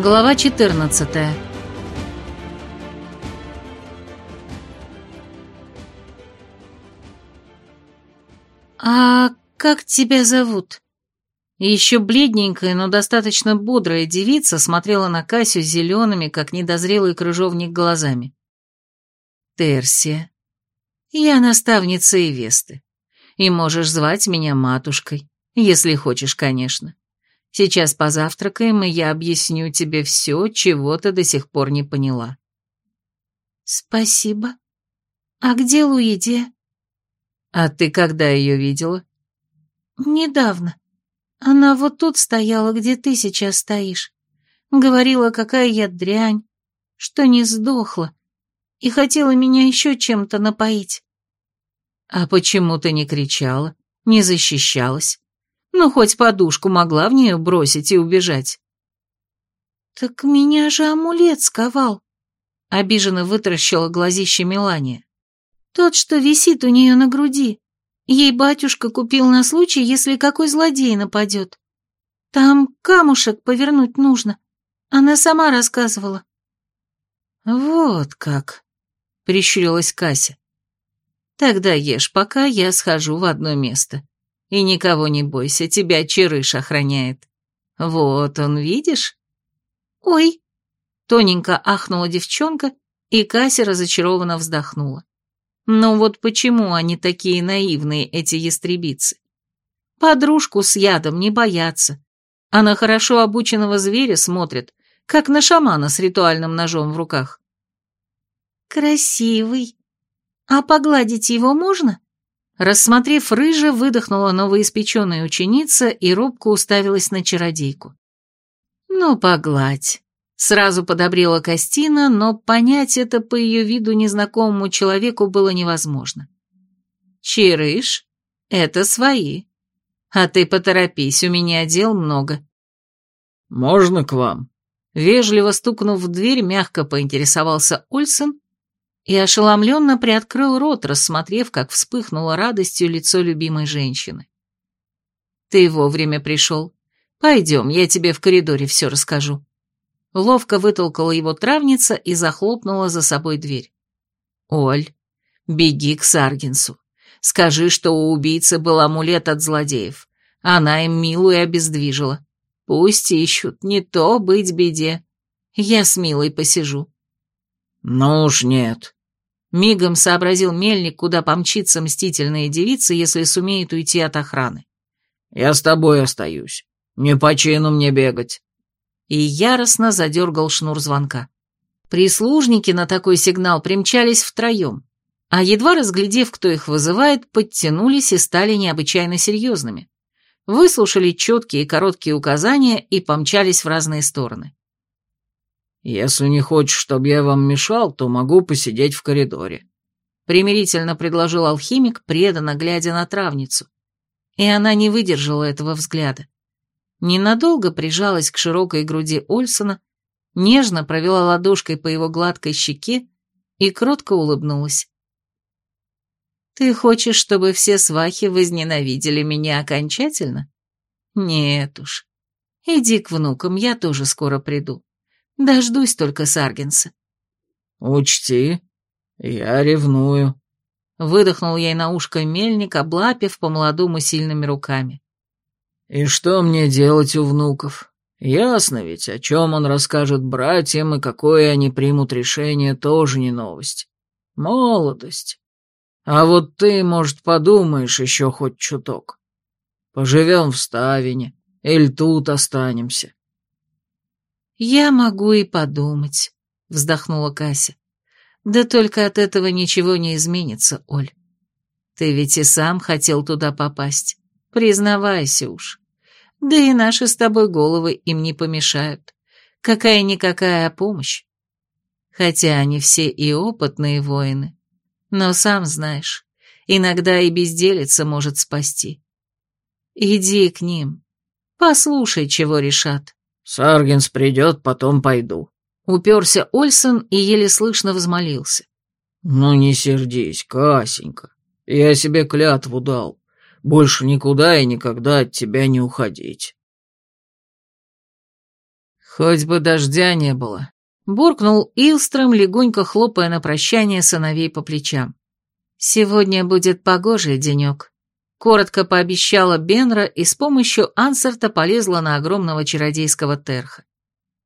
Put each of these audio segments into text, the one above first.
Глава 14 «А как тебя зовут?» Еще бледненькая, но достаточно бодрая девица смотрела на Касю зелеными, как недозрелый крыжовник, глазами. «Терсия, я наставница Ивесты, и можешь звать меня матушкой, если хочешь, конечно. Сейчас позавтракаем, и я объясню тебе все, чего ты до сих пор не поняла». «Спасибо. А где Луидия?» «А ты когда ее видела?» «Недавно. Она вот тут стояла, где ты сейчас стоишь. Говорила, какая я дрянь, что не сдохла, и хотела меня еще чем-то напоить». «А почему ты не кричала, не защищалась? Ну, хоть подушку могла в нее бросить и убежать». «Так меня же амулет сковал», — обиженно вытаращила глазище Мелания. «Тот, что висит у нее на груди. Ей батюшка купил на случай, если какой злодей нападет. Там камушек повернуть нужно. Она сама рассказывала». «Вот как», — прищурилась Кася. «Тогда ешь, пока я схожу в одно место. И никого не бойся, тебя Чирыш охраняет. Вот он, видишь?» «Ой!» — тоненько ахнула девчонка, и Кася разочарованно вздохнула. Ну вот почему они такие наивные, эти ястребицы? Подружку с ядом не боятся, а на хорошо обученного зверя смотрят, как на шамана с ритуальным ножом в руках. «Красивый. А погладить его можно?» Рассмотрев рыжа, выдохнула новоиспеченная ученица и робко уставилась на чародейку. «Ну, погладь. Сразу подобрела Костина, но понять это по ее виду незнакомому человеку было невозможно. «Чирыш, это свои. А ты поторопись, у меня дел много». «Можно к вам?» Вежливо стукнув в дверь, мягко поинтересовался Ольсен и ошеломленно приоткрыл рот, рассмотрев, как вспыхнуло радостью лицо любимой женщины. «Ты вовремя пришел. Пойдем, я тебе в коридоре все расскажу» ловко вытолкала его травница и захлопнула за собой дверь. «Оль, беги к Саргинсу. Скажи, что у убийцы был амулет от злодеев. Она им милую обездвижила. Пусть ищут, не то быть беде. Я с Милой посижу». «Ну уж нет», Мигом сообразил мельник, куда помчится мстительная девица, если сумеет уйти от охраны. «Я с тобой остаюсь. Не по чину мне бегать» и яростно задергал шнур звонка. Прислужники на такой сигнал примчались втроем, а едва разглядев, кто их вызывает, подтянулись и стали необычайно серьезными. Выслушали четкие и короткие указания и помчались в разные стороны. «Если не хочешь, чтобы я вам мешал, то могу посидеть в коридоре», примирительно предложил алхимик, преданно глядя на травницу. И она не выдержала этого взгляда ненадолго прижалась к широкой груди Ольсона, нежно провела ладошкой по его гладкой щеке и кротко улыбнулась. «Ты хочешь, чтобы все свахи возненавидели меня окончательно? Нет уж. Иди к внукам, я тоже скоро приду. Дождусь только Саргенса». «Учти, я ревную», — выдохнул ей на ушко мельник, облапив по-молодому сильными руками. И что мне делать у внуков? Ясно ведь, о чем он расскажет братьям и какое они примут решение, тоже не новость. Молодость. А вот ты, может, подумаешь еще хоть чуток. Поживем в Ставине, или тут останемся. «Я могу и подумать», — вздохнула Кася. «Да только от этого ничего не изменится, Оль. Ты ведь и сам хотел туда попасть. Признавайся уж. Да и наши с тобой головы им не помешают. Какая-никакая помощь. Хотя они все и опытные воины. Но сам знаешь, иногда и безделица может спасти. Иди к ним. Послушай, чего решат. Саргенс придет, потом пойду. Уперся Ольсон и еле слышно взмолился. Ну не сердись, Касенька. Я себе клятву дал больше никуда и никогда от тебя не уходить. «Хоть бы дождя не было», — буркнул Илстром, легонько хлопая на прощание сыновей по плечам. «Сегодня будет погожий денек», — коротко пообещала Бенра и с помощью Ансерта полезла на огромного чародейского терха.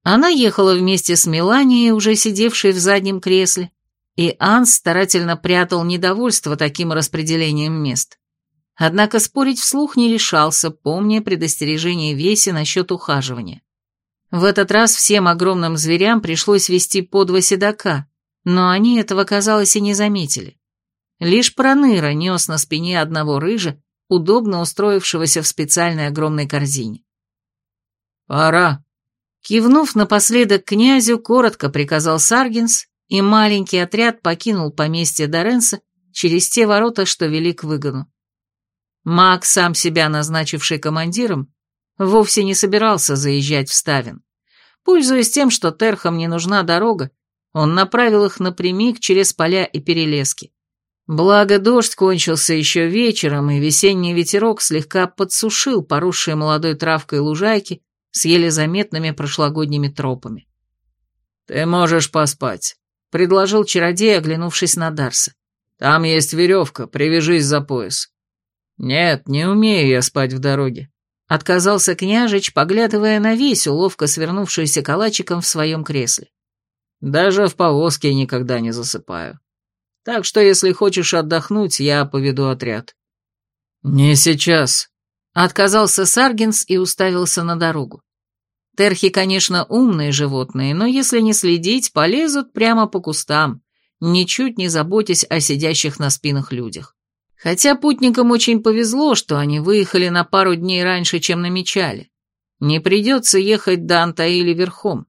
Она ехала вместе с Меланией, уже сидевшей в заднем кресле, и Анс старательно прятал недовольство таким распределением мест. Однако спорить вслух не решался, помня предостережение Веси насчет ухаживания. В этот раз всем огромным зверям пришлось вести по два седока, но они этого, казалось, и не заметили. Лишь Проныра нес на спине одного рыжа, удобно устроившегося в специальной огромной корзине. «Пора», Кивнув напоследок князю, коротко приказал Саргинс, и маленький отряд покинул поместье Доренса через те ворота, что вели к выгону. Маг, сам себя назначивший командиром, вовсе не собирался заезжать в Ставин. Пользуясь тем, что Терхам не нужна дорога, он направил их напрямик через поля и перелески. Благо, дождь кончился еще вечером, и весенний ветерок слегка подсушил поросшие молодой травкой лужайки, с еле заметными прошлогодними тропами. «Ты можешь поспать», — предложил чародей, оглянувшись на Дарса. «Там есть веревка, привяжись за пояс». «Нет, не умею я спать в дороге», — отказался княжич, поглядывая на весь уловко свернувшуюся калачиком в своем кресле. «Даже в повозке никогда не засыпаю. Так что, если хочешь отдохнуть, я поведу отряд». «Не сейчас», Отказался Саргинс и уставился на дорогу. Терхи, конечно, умные животные, но если не следить, полезут прямо по кустам, ничуть не заботясь о сидящих на спинах людях. Хотя путникам очень повезло, что они выехали на пару дней раньше, чем намечали. Не придется ехать до Антаили верхом.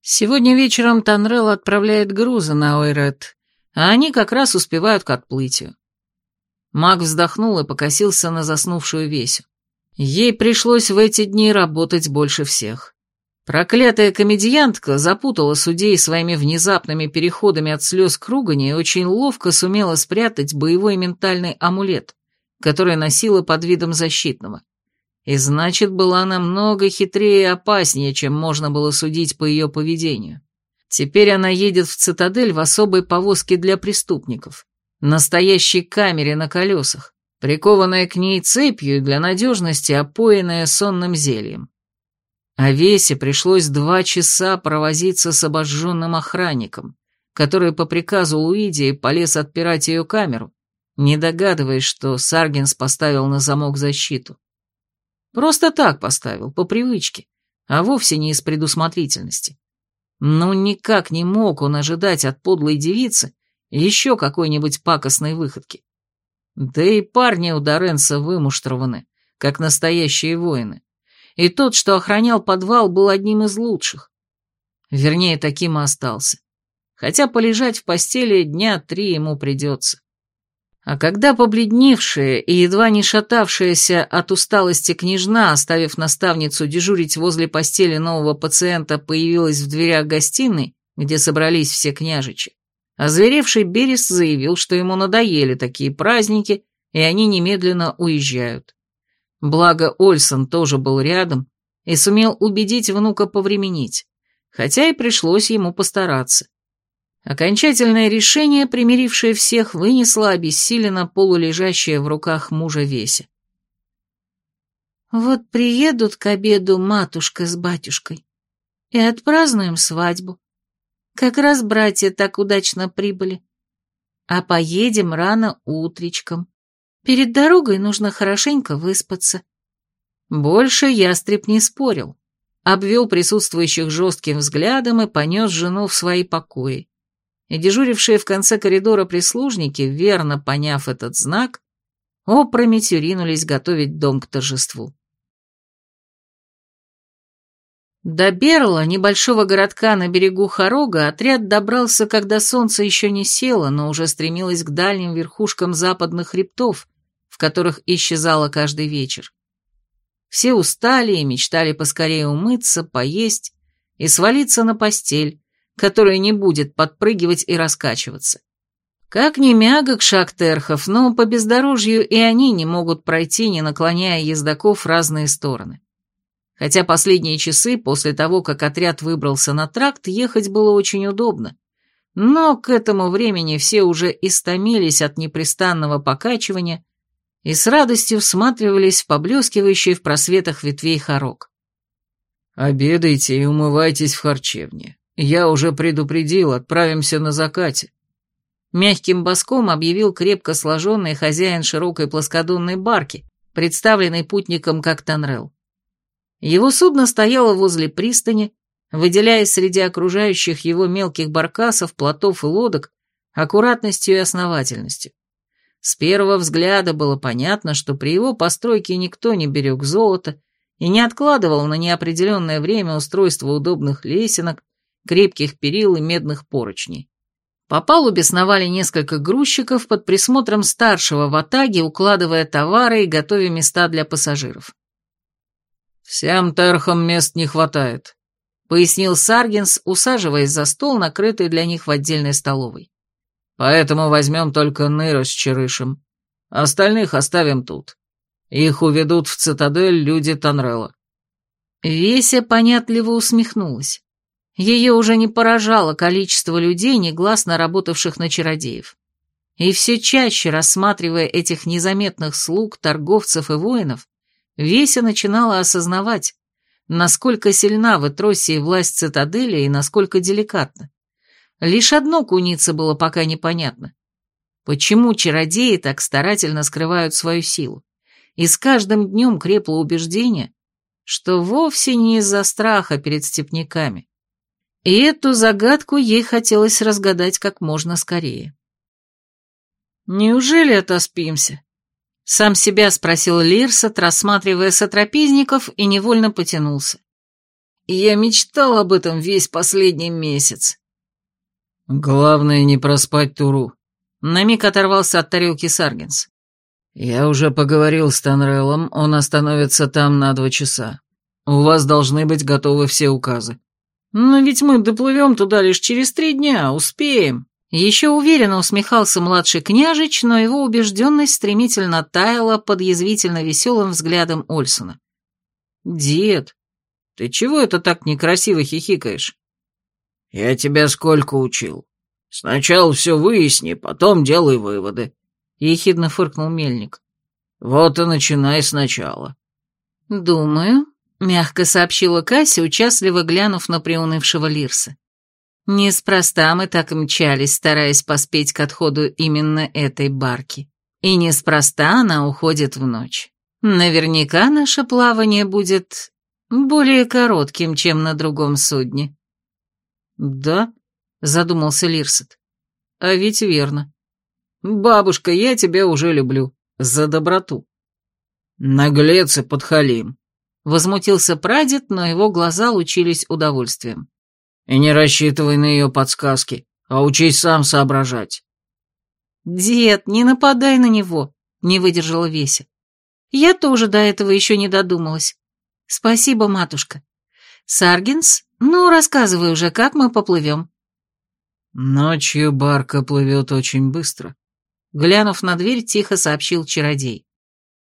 Сегодня вечером Танрел отправляет грузы на Ойрет, а они как раз успевают к отплытию. Маг вздохнул и покосился на заснувшую Весю. Ей пришлось в эти дни работать больше всех. Проклятая комедиантка запутала судей своими внезапными переходами от слез к ругани и очень ловко сумела спрятать боевой ментальный амулет, который носила под видом защитного. И значит, была намного хитрее и опаснее, чем можно было судить по ее поведению. Теперь она едет в цитадель в особой повозке для преступников, настоящей камере на колесах, прикованная к ней цепью для надежности опоенная сонным зельем. А Весе пришлось два часа провозиться с обожженным охранником, который по приказу Луидии полез отпирать ее камеру, не догадываясь, что Саргинс поставил на замок защиту. Просто так поставил, по привычке, а вовсе не из предусмотрительности. Но никак не мог он ожидать от подлой девицы еще какой-нибудь пакостной выходки. Да и парни у Доренса вымуштрованы, как настоящие воины. И тот, что охранял подвал, был одним из лучших. Вернее, таким и остался. Хотя полежать в постели дня три ему придется. А когда побледневшая и едва не шатавшаяся от усталости княжна, оставив наставницу дежурить возле постели нового пациента, появилась в дверях гостиной, где собрались все княжичи, Озверевший Берес заявил, что ему надоели такие праздники, и они немедленно уезжают. Благо Ольсон тоже был рядом и сумел убедить внука повременить, хотя и пришлось ему постараться. Окончательное решение, примирившее всех, вынесло обессиленно полулежащее в руках мужа Веся. «Вот приедут к обеду матушка с батюшкой и отпразднуем свадьбу», как раз братья так удачно прибыли. А поедем рано утречком. Перед дорогой нужно хорошенько выспаться. Больше ястреб не спорил. Обвел присутствующих жестким взглядом и понес жену в свои покои. И дежурившие в конце коридора прислужники, верно поняв этот знак, опрометью ринулись готовить дом к торжеству. До Берла, небольшого городка на берегу Хорога, отряд добрался, когда солнце еще не село, но уже стремилось к дальним верхушкам западных хребтов, в которых исчезало каждый вечер. Все устали и мечтали поскорее умыться, поесть и свалиться на постель, которая не будет подпрыгивать и раскачиваться. Как ни мягок шаг терхов, но по бездорожью и они не могут пройти, не наклоняя ездаков в разные стороны. хотя последние часы, после того, как отряд выбрался на тракт, ехать было очень удобно. Но к этому времени все уже истомились от непрестанного покачивания и с радостью всматривались в поблескивающий в просветах ветвей хорок. «Обедайте и умывайтесь в харчевне. Я уже предупредил, отправимся на закате». Мягким боском объявил крепко сложенный хозяин широкой плоскодонной барки, представленный путником как Танрел. Его судно стояло возле пристани, выделяясь среди окружающих его мелких баркасов, плотов и лодок аккуратностью и основательностью. С первого взгляда было понятно, что при его постройке никто не берег золото и не откладывал на неопределенное время устройство удобных лесенок, крепких перил и медных поручней. По палубе сновали несколько грузчиков под присмотром старшего в Атаге, укладывая товары и готовя места для пассажиров. «Всем терхам мест не хватает», — пояснил Саргинс, усаживаясь за стол, накрытый для них в отдельной столовой. «Поэтому возьмем только Ныра с Черышем. Остальных оставим тут. Их уведут в цитадель люди Танрела». Веся понятливо усмехнулась. Ее уже не поражало количество людей, негласно работавших на чародеев. И все чаще, рассматривая этих незаметных слуг, торговцев и воинов, Веся начинала осознавать, насколько сильна в Этросии власть цитадели и насколько деликатна. Лишь одно кунице было пока непонятно. Почему чародеи так старательно скрывают свою силу? И с каждым днем крепло убеждение, что вовсе не из-за страха перед степняками. И эту загадку ей хотелось разгадать как можно скорее. «Неужели отоспимся?» Сам себя спросил Лирсет, рассматривая сотрапезников, и невольно потянулся. «Я мечтал об этом весь последний месяц». «Главное не проспать Туру», — на миг оторвался от тарелки Саргенс. «Я уже поговорил с Танреллом, он остановится там на два часа. У вас должны быть готовы все указы». «Но ведь мы доплывем туда лишь через три дня, успеем». Еще уверенно усмехался младший княжич, но его убежденность стремительно таяла под язвительно веселым взглядом Ольсона. «Дед, ты чего это так некрасиво хихикаешь?» «Я тебя сколько учил? Сначала все выясни, потом делай выводы», — ехидно фыркнул мельник. «Вот и начинай сначала». «Думаю», мягко сообщила Кася, участливо глянув на приунывшего Лирса. Неспроста мы так мчались, стараясь поспеть к отходу именно этой барки. И неспроста она уходит в ночь. Наверняка наше плавание будет более коротким, чем на другом судне. Да, задумался Лирсет. А ведь верно. Бабушка, я тебя уже люблю. За доброту. Наглец и подхалим. Возмутился прадед, но его глаза лучились удовольствием. «И не рассчитывай на ее подсказки, а учись сам соображать». «Дед, не нападай на него», — не выдержала Веся. «Я тоже до этого еще не додумалась. Спасибо, матушка. Саргинс, ну, рассказывай уже, как мы поплывем». «Ночью барка плывет очень быстро», — глянув на дверь, тихо сообщил чародей.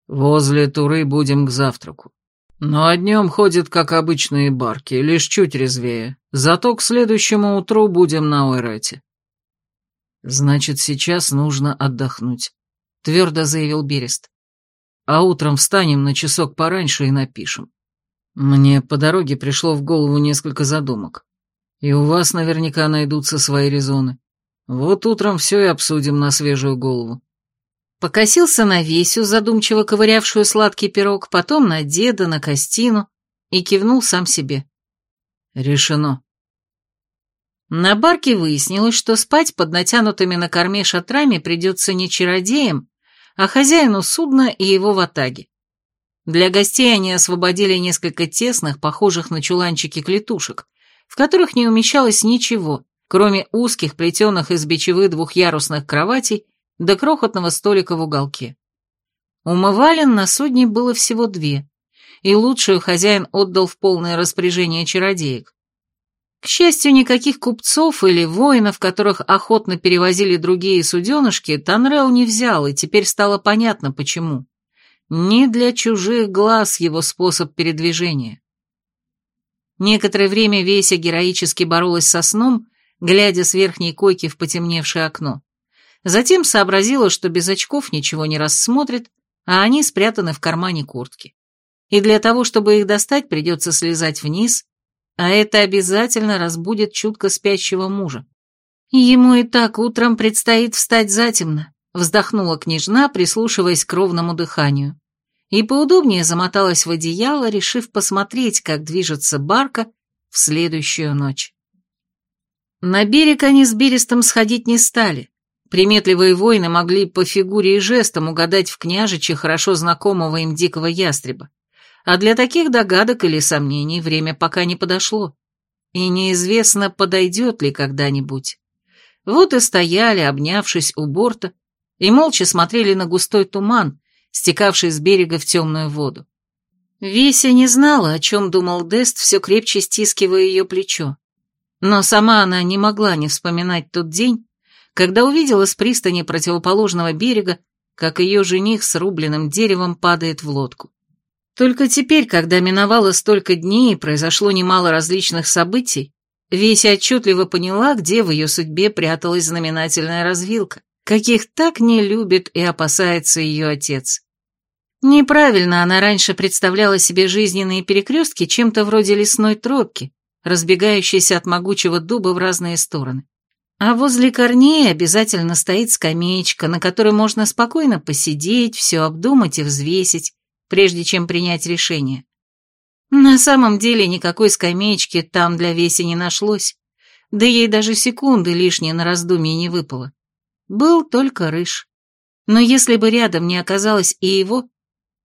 «Возле Туры будем к завтраку. А днем ходят, как обычные барки, лишь чуть резвее. Зато к следующему утру будем на Ойрете. Значит, сейчас нужно отдохнуть, твердо заявил Берест. А утром встанем на часок пораньше и напишем. Мне по дороге пришло в голову несколько задумок. И у вас наверняка найдутся свои резоны. Вот утром все и обсудим на свежую голову. Покосился на Весю, задумчиво ковырявшую сладкий пирог, потом на деда, на Костину и кивнул сам себе. Решено. На барке выяснилось, что спать под натянутыми на корме шатрами придется не чародеям, а хозяину судна и его ватаге. Для гостей они освободили несколько тесных, похожих на чуланчики клетушек, в которых не умещалось ничего, кроме узких, плетеных из бичевы двухъярусных кроватей до крохотного столика в уголке. Умывалин на судне было всего две, и лучшую хозяин отдал в полное распоряжение чародеек. К счастью, никаких купцов или воинов, которых охотно перевозили другие суденышки, Танрел не взял, и теперь стало понятно, почему. Не для чужих глаз его способ передвижения. Некоторое время Веся героически боролась со сном, глядя с верхней койки в потемневшее окно. Затем сообразила, что без очков ничего не рассмотрит, а они спрятаны в кармане куртки. И для того, чтобы их достать, придется слезать вниз, а это обязательно разбудит чутко спящего мужа. Ему и так утром предстоит встать затемно, вздохнула княжна, прислушиваясь к ровному дыханию и поудобнее замоталась в одеяло, решив посмотреть, как движется барка в следующую ночь. На берег они с Берестом сходить не стали. Приметливые воины могли по фигуре и жестам угадать в княжиче хорошо знакомого им дикого ястреба. А для таких догадок или сомнений время пока не подошло. И неизвестно, подойдет ли когда-нибудь. Вот и стояли, обнявшись у борта, и молча смотрели на густой туман, стекавший с берега в темную воду. Веся не знала, о чем думал Дест, все крепче стискивая ее плечо. Но сама она не могла не вспоминать тот день, когда увидела с пристани противоположного берега, как ее жених с рубленным деревом падает в лодку. Только теперь, когда миновало столько дней и произошло немало различных событий, Веся отчетливо поняла, где в ее судьбе пряталась знаменательная развилка, каких так не любит и опасается ее отец. Неправильно она раньше представляла себе жизненные перекрестки чем-то вроде лесной тропки, разбегающейся от могучего дуба в разные стороны. А возле корней обязательно стоит скамеечка, на которой можно спокойно посидеть, все обдумать и взвесить, прежде чем принять решение. На самом деле никакой скамеечки там для Веси не нашлось, да ей даже секунды лишние на раздумье не выпало. Был только рыж. Но если бы рядом не оказалось и его,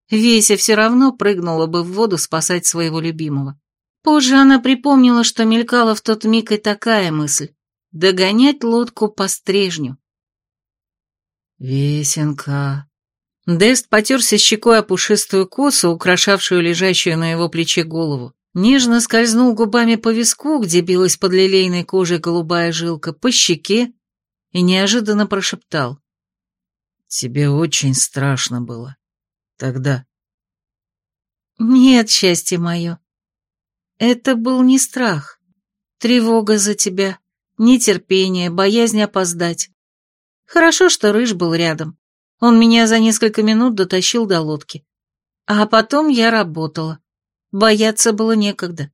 Веся все равно прыгнула бы в воду спасать своего любимого. Позже она припомнила, что мелькала в тот миг и такая мысль — догонять лодку по стрежню. «Весенка...» Дест потерся щекой о пушистую косу, украшавшую лежащую на его плече голову. Нежно скользнул губами по виску, где билась под лилейной кожей голубая жилка, по щеке и неожиданно прошептал. «Тебе очень страшно было. Тогда. Нет, счастье мое. Это был не страх, тревога за тебя, нетерпение, боязнь опоздать. Хорошо, что Рыж был рядом. Он меня за несколько минут дотащил до лодки. А потом я работала. Бояться было некогда.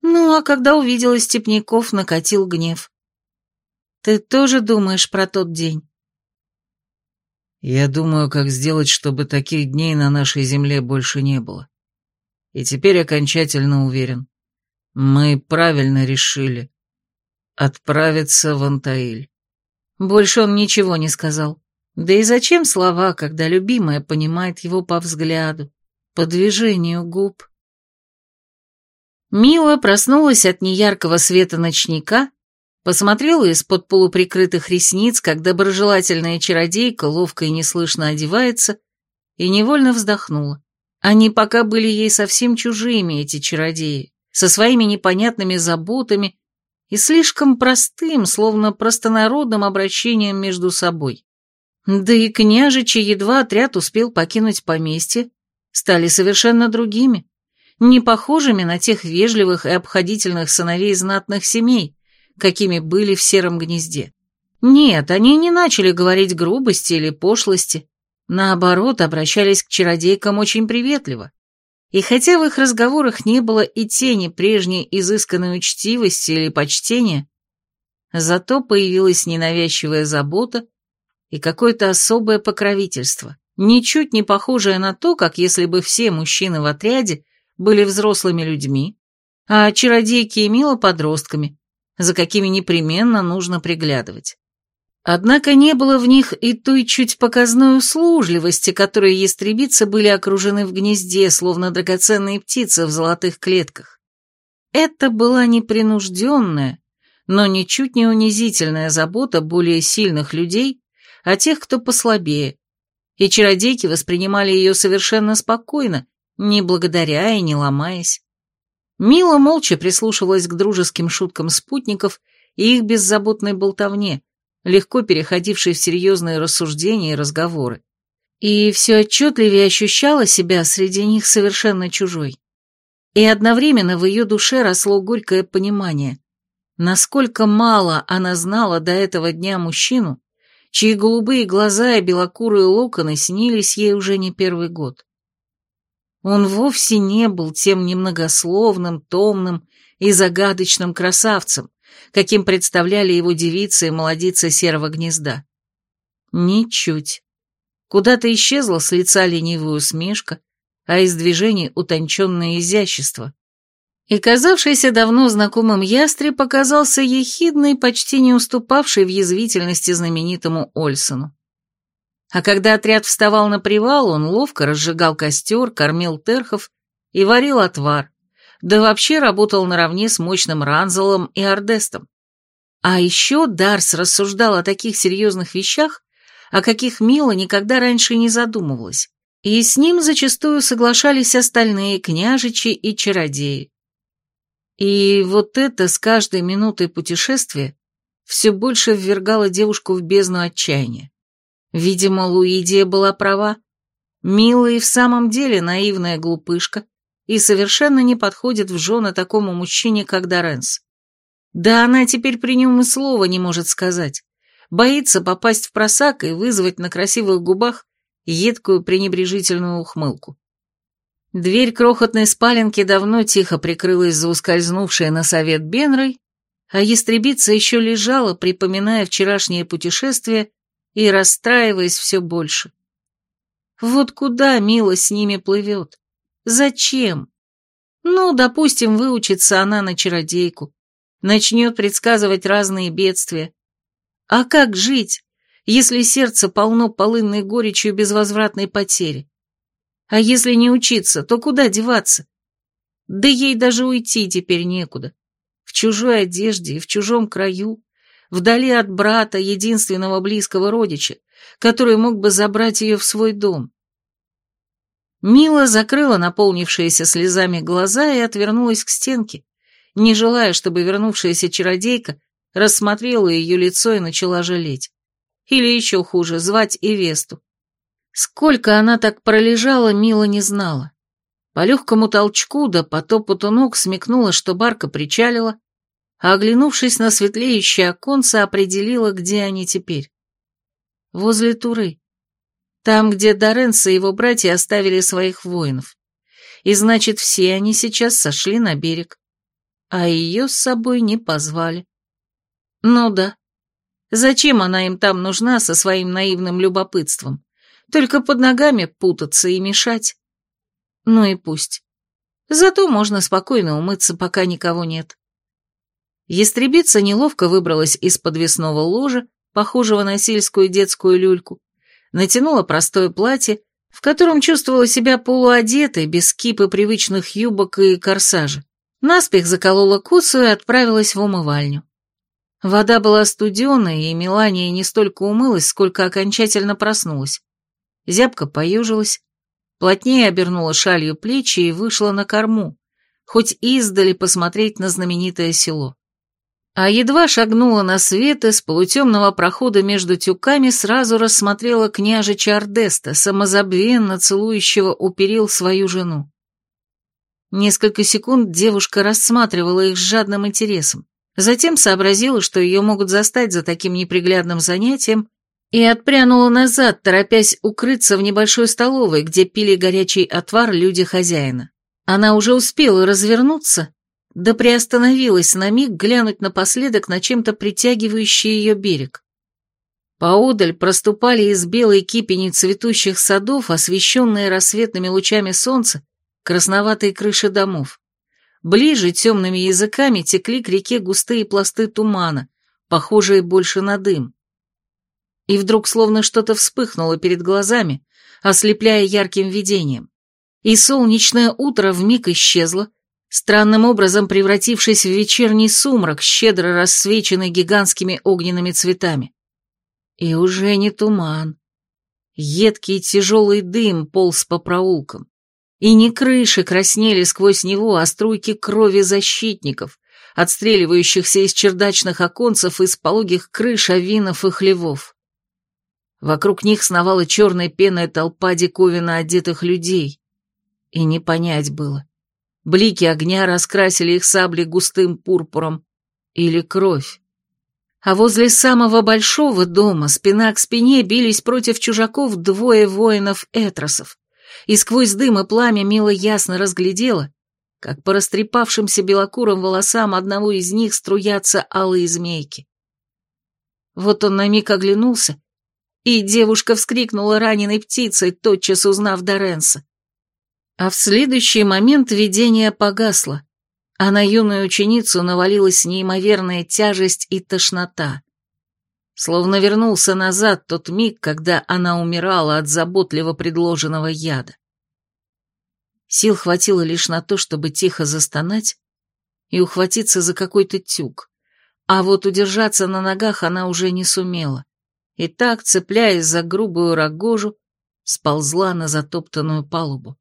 Ну, а когда увидела степняков, накатил гнев. Ты тоже думаешь про тот день? Я думаю, как сделать, чтобы таких дней на нашей земле больше не было. И теперь окончательно уверен. Мы правильно решили. Отправиться в Антаиль. Больше он ничего не сказал. Да и зачем слова, когда любимая понимает его по взгляду, по движению губ? Мила проснулась от неяркого света ночника Посмотрела из-под полуприкрытых ресниц, как доброжелательная чародейка ловко и неслышно одевается, и невольно вздохнула. Они пока были ей совсем чужими, эти чародеи, со своими непонятными заботами и слишком простым, словно простонародным обращением между собой. Да и княжичи, едва отряд успел покинуть поместье, стали совершенно другими, не похожими на тех вежливых и обходительных сыновей знатных семей, какими были в сером гнезде. Нет, они не начали говорить грубости или пошлости, наоборот, обращались к чародейкам очень приветливо. И хотя в их разговорах не было и тени прежней изысканной учтивости или почтения, зато появилась ненавязчивая забота и какое-то особое покровительство, ничуть не похожее на то, как если бы все мужчины в отряде были взрослыми людьми, а чародейки и мило подростками, за какими непременно нужно приглядывать. Однако не было в них и той чуть показной услужливости, которой ястребицы были окружены в гнезде, словно драгоценные птицы в золотых клетках. Это была непринужденная, но ничуть не унизительная забота более сильных людей о тех, кто послабее, и чародейки воспринимали ее совершенно спокойно, не благодаря и не ломаясь. Мила молча прислушивалась к дружеским шуткам спутников и их беззаботной болтовне, легко переходившей в серьезные рассуждения и разговоры. И все отчетливее ощущала себя среди них совершенно чужой. И одновременно в ее душе росло горькое понимание, насколько мало она знала до этого дня мужчину, чьи голубые глаза и белокурые локоны снились ей уже не первый год. Он вовсе не был тем немногословным, томным и загадочным красавцем, каким представляли его девицы и молодицы серого гнезда. Ничуть. Куда-то исчезла с лица ленивая усмешка, а из движений утонченное изящество. И казавшийся давно знакомым ястреб показался ехидный, почти не уступавший в язвительности знаменитому Ольсону. А когда отряд вставал на привал, он ловко разжигал костер, кормил терхов и варил отвар, да вообще работал наравне с мощным Ранзелом и Ордестом. А еще Дарс рассуждал о таких серьезных вещах, о каких Мила никогда раньше не задумывалась, и с ним зачастую соглашались остальные княжичи и чародеи. И вот это с каждой минутой путешествия все больше ввергало девушку в бездну отчаяния. Видимо, Луидия была права. Мила и в самом деле наивная глупышка и совершенно не подходит в жены такому мужчине, как Доренс. Да она теперь при нем и слова не может сказать. Боится попасть в просак и вызвать на красивых губах едкую пренебрежительную ухмылку. Дверь крохотной спаленки давно тихо прикрылась за ускользнувшей на совет Бенрой, а ястребица еще лежала, припоминая вчерашнее путешествие и расстраиваясь все больше. Вот куда Мила с ними плывет? Зачем? Ну, допустим, выучится она на чародейку, начнет предсказывать разные бедствия. А как жить, если сердце полно полынной горечью безвозвратной потери? А если не учиться, то куда деваться? Да ей даже уйти теперь некуда. В чужой одежде и в чужом краю, вдали от брата, единственного близкого родича, который мог бы забрать ее в свой дом. Мила закрыла наполнившиеся слезами глаза и отвернулась к стенке, не желая, чтобы вернувшаяся чародейка рассмотрела ее лицо и начала жалеть. Или еще хуже, звать Ивесту. Сколько она так пролежала, Мила не знала. По легкому толчку да по топоту ног смекнула, что барка причалила, а оглянувшись на светлеющее оконце, определила, где они теперь. Возле Туры. Там, где Доренса и его братья оставили своих воинов. И значит, все они сейчас сошли на берег. А ее с собой не позвали. Ну да. Зачем она им там нужна со своим наивным любопытством? Только под ногами путаться и мешать. Ну и пусть. Зато можно спокойно умыться, пока никого нет. Ястребица неловко выбралась из подвесного ложа, похожего на сельскую детскую люльку, натянула простое платье, в котором чувствовала себя полуодетой, без кипы привычных юбок и корсажа. Наспех заколола косу и отправилась в умывальню. Вода была студеной, и Мелания не столько умылась, сколько окончательно проснулась. Зябка поюжилась, плотнее обернула шалью плечи и вышла на корму, хоть издали посмотреть на знаменитое село. А едва шагнула на свет, из полутемного прохода между тюками сразу рассмотрела княжича Ардеста, самозабвенно целующего у свою жену. Несколько секунд девушка рассматривала их с жадным интересом, затем сообразила, что ее могут застать за таким неприглядным занятием, и отпрянула назад, торопясь укрыться в небольшой столовой, где пили горячий отвар люди хозяина. Она уже успела развернуться, да приостановилась на миг глянуть напоследок на чем-то притягивающий ее берег. Поодаль проступали из белой кипени цветущих садов, освещенные рассветными лучами солнца, красноватые крыши домов. Ближе темными языками текли к реке густые пласты тумана, похожие больше на дым и вдруг словно что-то вспыхнуло перед глазами, ослепляя ярким видением. И солнечное утро вмиг исчезло, странным образом превратившись в вечерний сумрак, щедро рассвеченный гигантскими огненными цветами. И уже не туман. Едкий тяжелый дым полз по проулкам. И не крыши краснели сквозь него, а струйки крови защитников, отстреливающихся из чердачных оконцев из пологих крыш авинов и хлевов. Вокруг них сновала черная пенная толпа диковина одетых людей. И не понять было, Блики огня раскрасили их сабли густым пурпуром. Или кровь. А возле самого большого дома спина к спине бились против чужаков двое воинов-этросов, и сквозь дым и пламя Мила ясно разглядела, как по растрепавшимся белокурым волосам одного из них струятся алые змейки. Вот он на миг оглянулся, и девушка вскрикнула раненой птицей, тотчас узнав Доренса. А в следующий момент видение погасло, а на юную ученицу навалилась неимоверная тяжесть и тошнота. Словно вернулся назад тот миг, когда она умирала от заботливо предложенного яда. Сил хватило лишь на то, чтобы тихо застонать и ухватиться за какой-то тюк, а вот удержаться на ногах она уже не сумела, и так, цепляясь за грубую рогожу, сползла на затоптанную палубу.